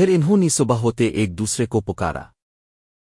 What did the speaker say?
پھر انہوں نے صبح ہوتے ایک دوسرے کو پکارا۔